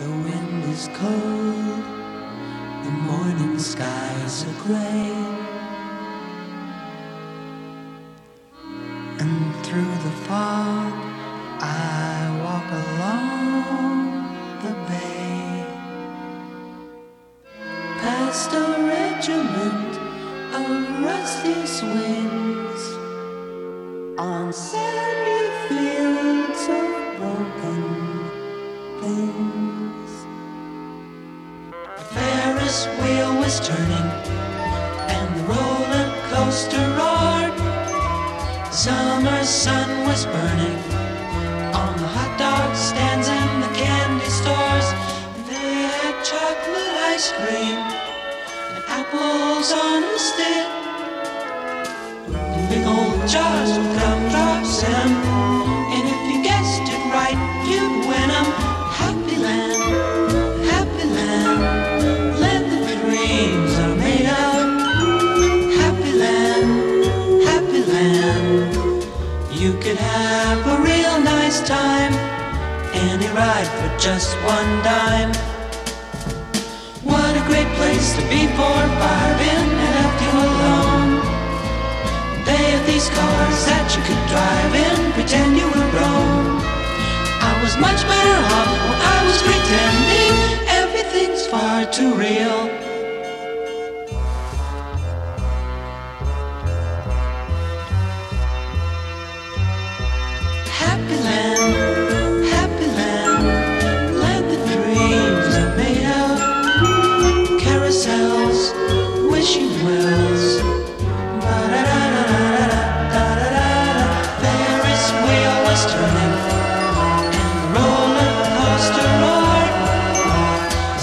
The wind is cold, the morning skies are gray. And through the fog, I walk along the bay. Past a regiment of rusty swings on sandy fields of broken things. Ferris wheel was turning and the roller coaster roared. Summer sun was burning on the hot dog stands and the candy stores. They had chocolate ice cream and apples on a stick. Big old jars Could have a real nice time. Any ride for just one dime. What a great place to be for fire in and left you alone. They have these cars that you could drive in, pretend you were Rome. I was much better off when I was pretending everything's far too real.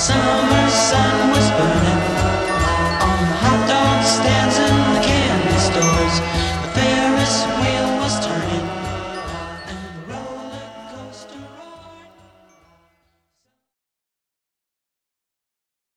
Summer sun was burning.